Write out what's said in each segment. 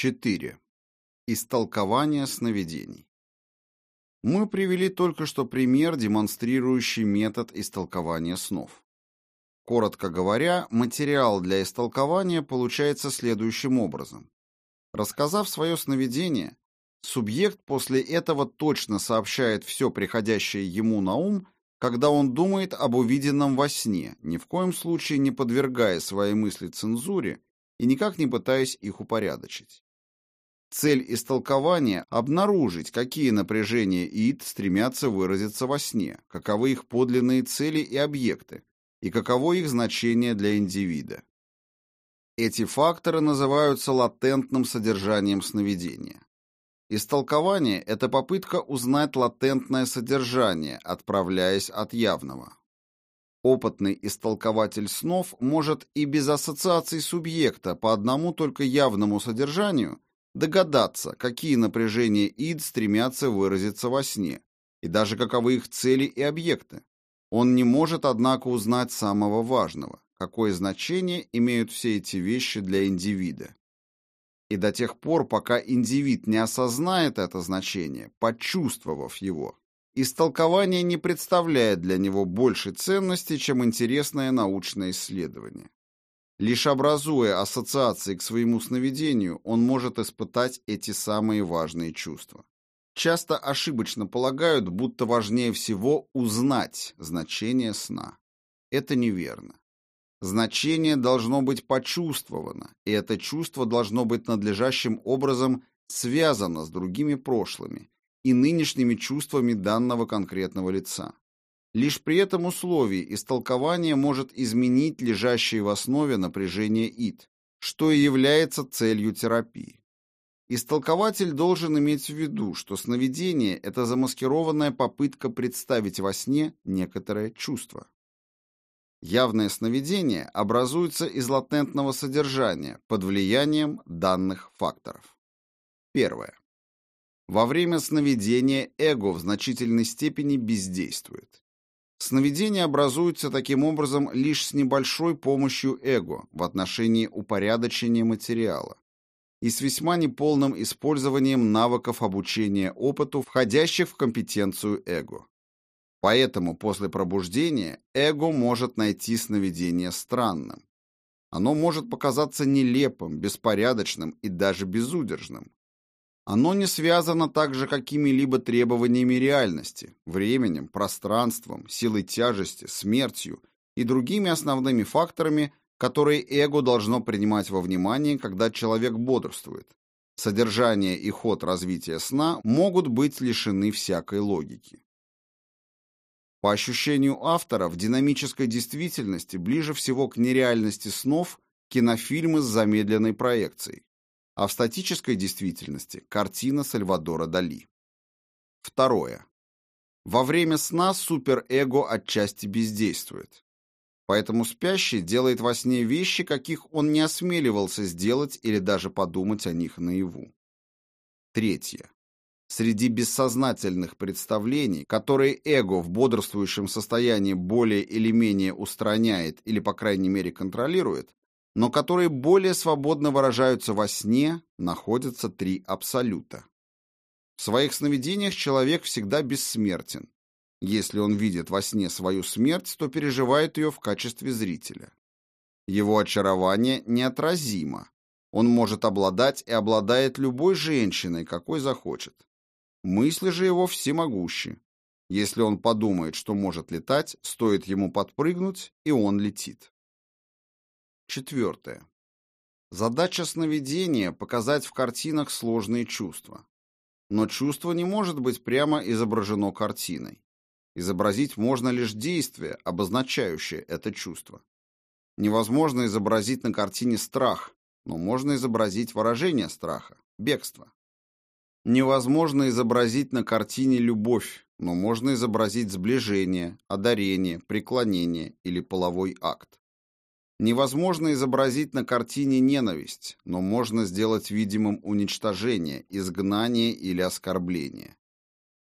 4. Истолкование сновидений. Мы привели только что пример, демонстрирующий метод истолкования снов. Коротко говоря, материал для истолкования получается следующим образом. Рассказав свое сновидение, субъект после этого точно сообщает все приходящее ему на ум, когда он думает об увиденном во сне, ни в коем случае не подвергая свои мысли цензуре и никак не пытаясь их упорядочить. Цель истолкования – обнаружить, какие напряжения ид стремятся выразиться во сне, каковы их подлинные цели и объекты, и каково их значение для индивида. Эти факторы называются латентным содержанием сновидения. Истолкование – это попытка узнать латентное содержание, отправляясь от явного. Опытный истолкователь снов может и без ассоциаций субъекта по одному только явному содержанию догадаться, какие напряжения ид стремятся выразиться во сне, и даже каковы их цели и объекты. Он не может, однако, узнать самого важного, какое значение имеют все эти вещи для индивида. И до тех пор, пока индивид не осознает это значение, почувствовав его, истолкование не представляет для него большей ценности, чем интересное научное исследование. Лишь образуя ассоциации к своему сновидению, он может испытать эти самые важные чувства. Часто ошибочно полагают, будто важнее всего узнать значение сна. Это неверно. Значение должно быть почувствовано, и это чувство должно быть надлежащим образом связано с другими прошлыми и нынешними чувствами данного конкретного лица. Лишь при этом условии истолкование может изменить лежащее в основе напряжение ид, что и является целью терапии. Истолкователь должен иметь в виду, что сновидение – это замаскированная попытка представить во сне некоторое чувство. Явное сновидение образуется из латентного содержания под влиянием данных факторов. Первое. Во время сновидения эго в значительной степени бездействует. Сновидение образуется таким образом лишь с небольшой помощью эго в отношении упорядочения материала и с весьма неполным использованием навыков обучения опыту, входящих в компетенцию эго. Поэтому после пробуждения эго может найти сновидение странным. Оно может показаться нелепым, беспорядочным и даже безудержным. Оно не связано также какими-либо требованиями реальности, временем, пространством, силой тяжести, смертью и другими основными факторами, которые эго должно принимать во внимание, когда человек бодрствует. Содержание и ход развития сна могут быть лишены всякой логики. По ощущению автора, в динамической действительности ближе всего к нереальности снов кинофильмы с замедленной проекцией, а в статической действительности картина Сальвадора Дали. Второе. Во время сна суперэго отчасти бездействует. Поэтому спящий делает во сне вещи, каких он не осмеливался сделать или даже подумать о них наяву. Третье. Среди бессознательных представлений, которые эго в бодрствующем состоянии более или менее устраняет или, по крайней мере, контролирует, но которые более свободно выражаются во сне, находятся три абсолюта. В своих сновидениях человек всегда бессмертен. Если он видит во сне свою смерть, то переживает ее в качестве зрителя. Его очарование неотразимо. Он может обладать и обладает любой женщиной, какой захочет. Мысли же его всемогущи. Если он подумает, что может летать, стоит ему подпрыгнуть, и он летит. Четвертое. Задача сновидения – показать в картинах сложные чувства. Но чувство не может быть прямо изображено картиной. Изобразить можно лишь действие, обозначающее это чувство. Невозможно изобразить на картине страх, но можно изобразить выражение страха, бегство. Невозможно изобразить на картине любовь, но можно изобразить сближение, одарение, преклонение или половой акт. Невозможно изобразить на картине ненависть, но можно сделать видимым уничтожение, изгнание или оскорбление.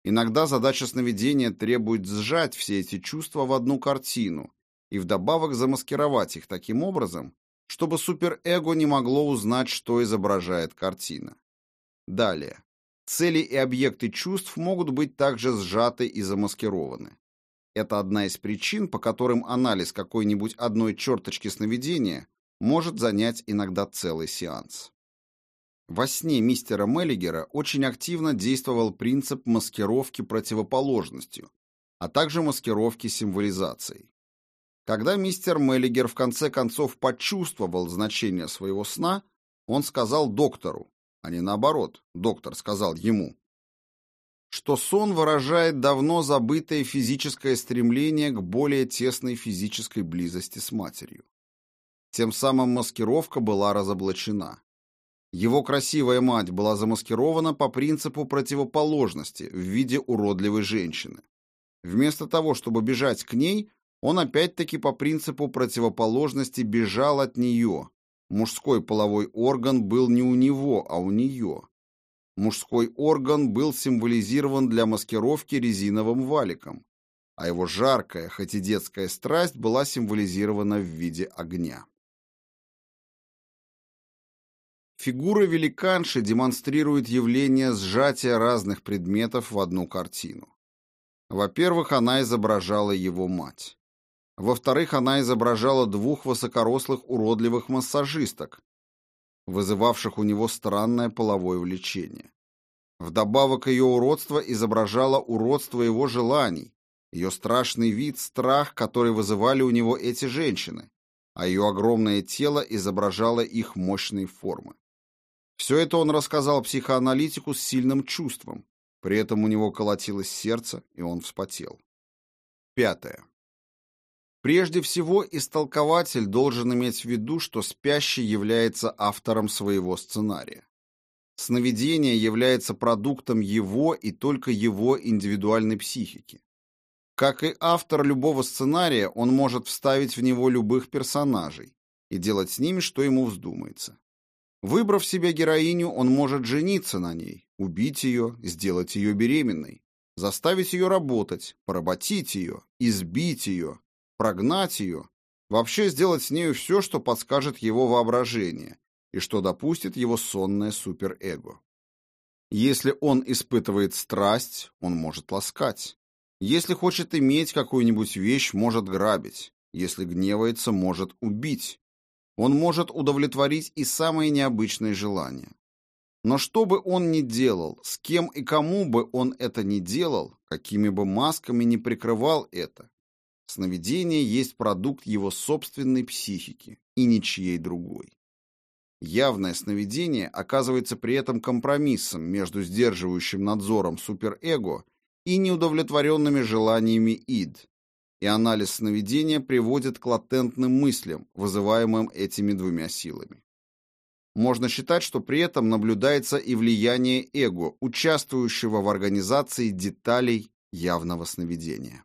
Иногда задача сновидения требует сжать все эти чувства в одну картину и вдобавок замаскировать их таким образом, чтобы суперэго не могло узнать, что изображает картина. Далее. Цели и объекты чувств могут быть также сжаты и замаскированы. Это одна из причин, по которым анализ какой-нибудь одной черточки сновидения может занять иногда целый сеанс. Во сне мистера Меллигера очень активно действовал принцип маскировки противоположностью, а также маскировки символизацией. Когда мистер Меллигер в конце концов почувствовал значение своего сна, он сказал доктору, а не наоборот, доктор сказал ему, что сон выражает давно забытое физическое стремление к более тесной физической близости с матерью. Тем самым маскировка была разоблачена. Его красивая мать была замаскирована по принципу противоположности в виде уродливой женщины. Вместо того, чтобы бежать к ней, он опять-таки по принципу противоположности бежал от нее. Мужской половой орган был не у него, а у нее. Мужской орган был символизирован для маскировки резиновым валиком, а его жаркая, хоть и детская страсть была символизирована в виде огня. Фигура великанши демонстрирует явление сжатия разных предметов в одну картину. Во-первых, она изображала его мать. Во-вторых, она изображала двух высокорослых уродливых массажисток, вызывавших у него странное половое влечение. Вдобавок ее уродство изображало уродство его желаний, ее страшный вид, страх, который вызывали у него эти женщины, а ее огромное тело изображало их мощные формы. Все это он рассказал психоаналитику с сильным чувством. При этом у него колотилось сердце, и он вспотел. Пятое. Прежде всего, истолкователь должен иметь в виду, что спящий является автором своего сценария. Сновидение является продуктом его и только его индивидуальной психики. Как и автор любого сценария, он может вставить в него любых персонажей и делать с ними, что ему вздумается. Выбрав себе героиню, он может жениться на ней, убить ее, сделать ее беременной, заставить ее работать, поработить ее, избить ее, прогнать ее, вообще сделать с нею все, что подскажет его воображение и что допустит его сонное суперэго. Если он испытывает страсть, он может ласкать. Если хочет иметь какую-нибудь вещь, может грабить. Если гневается, может убить он может удовлетворить и самые необычные желания. Но что бы он ни делал, с кем и кому бы он это ни делал, какими бы масками ни прикрывал это, сновидение есть продукт его собственной психики и ничьей другой. Явное сновидение оказывается при этом компромиссом между сдерживающим надзором суперэго и неудовлетворенными желаниями ид, и анализ сновидения приводит к латентным мыслям, вызываемым этими двумя силами. Можно считать, что при этом наблюдается и влияние эго, участвующего в организации деталей явного сновидения.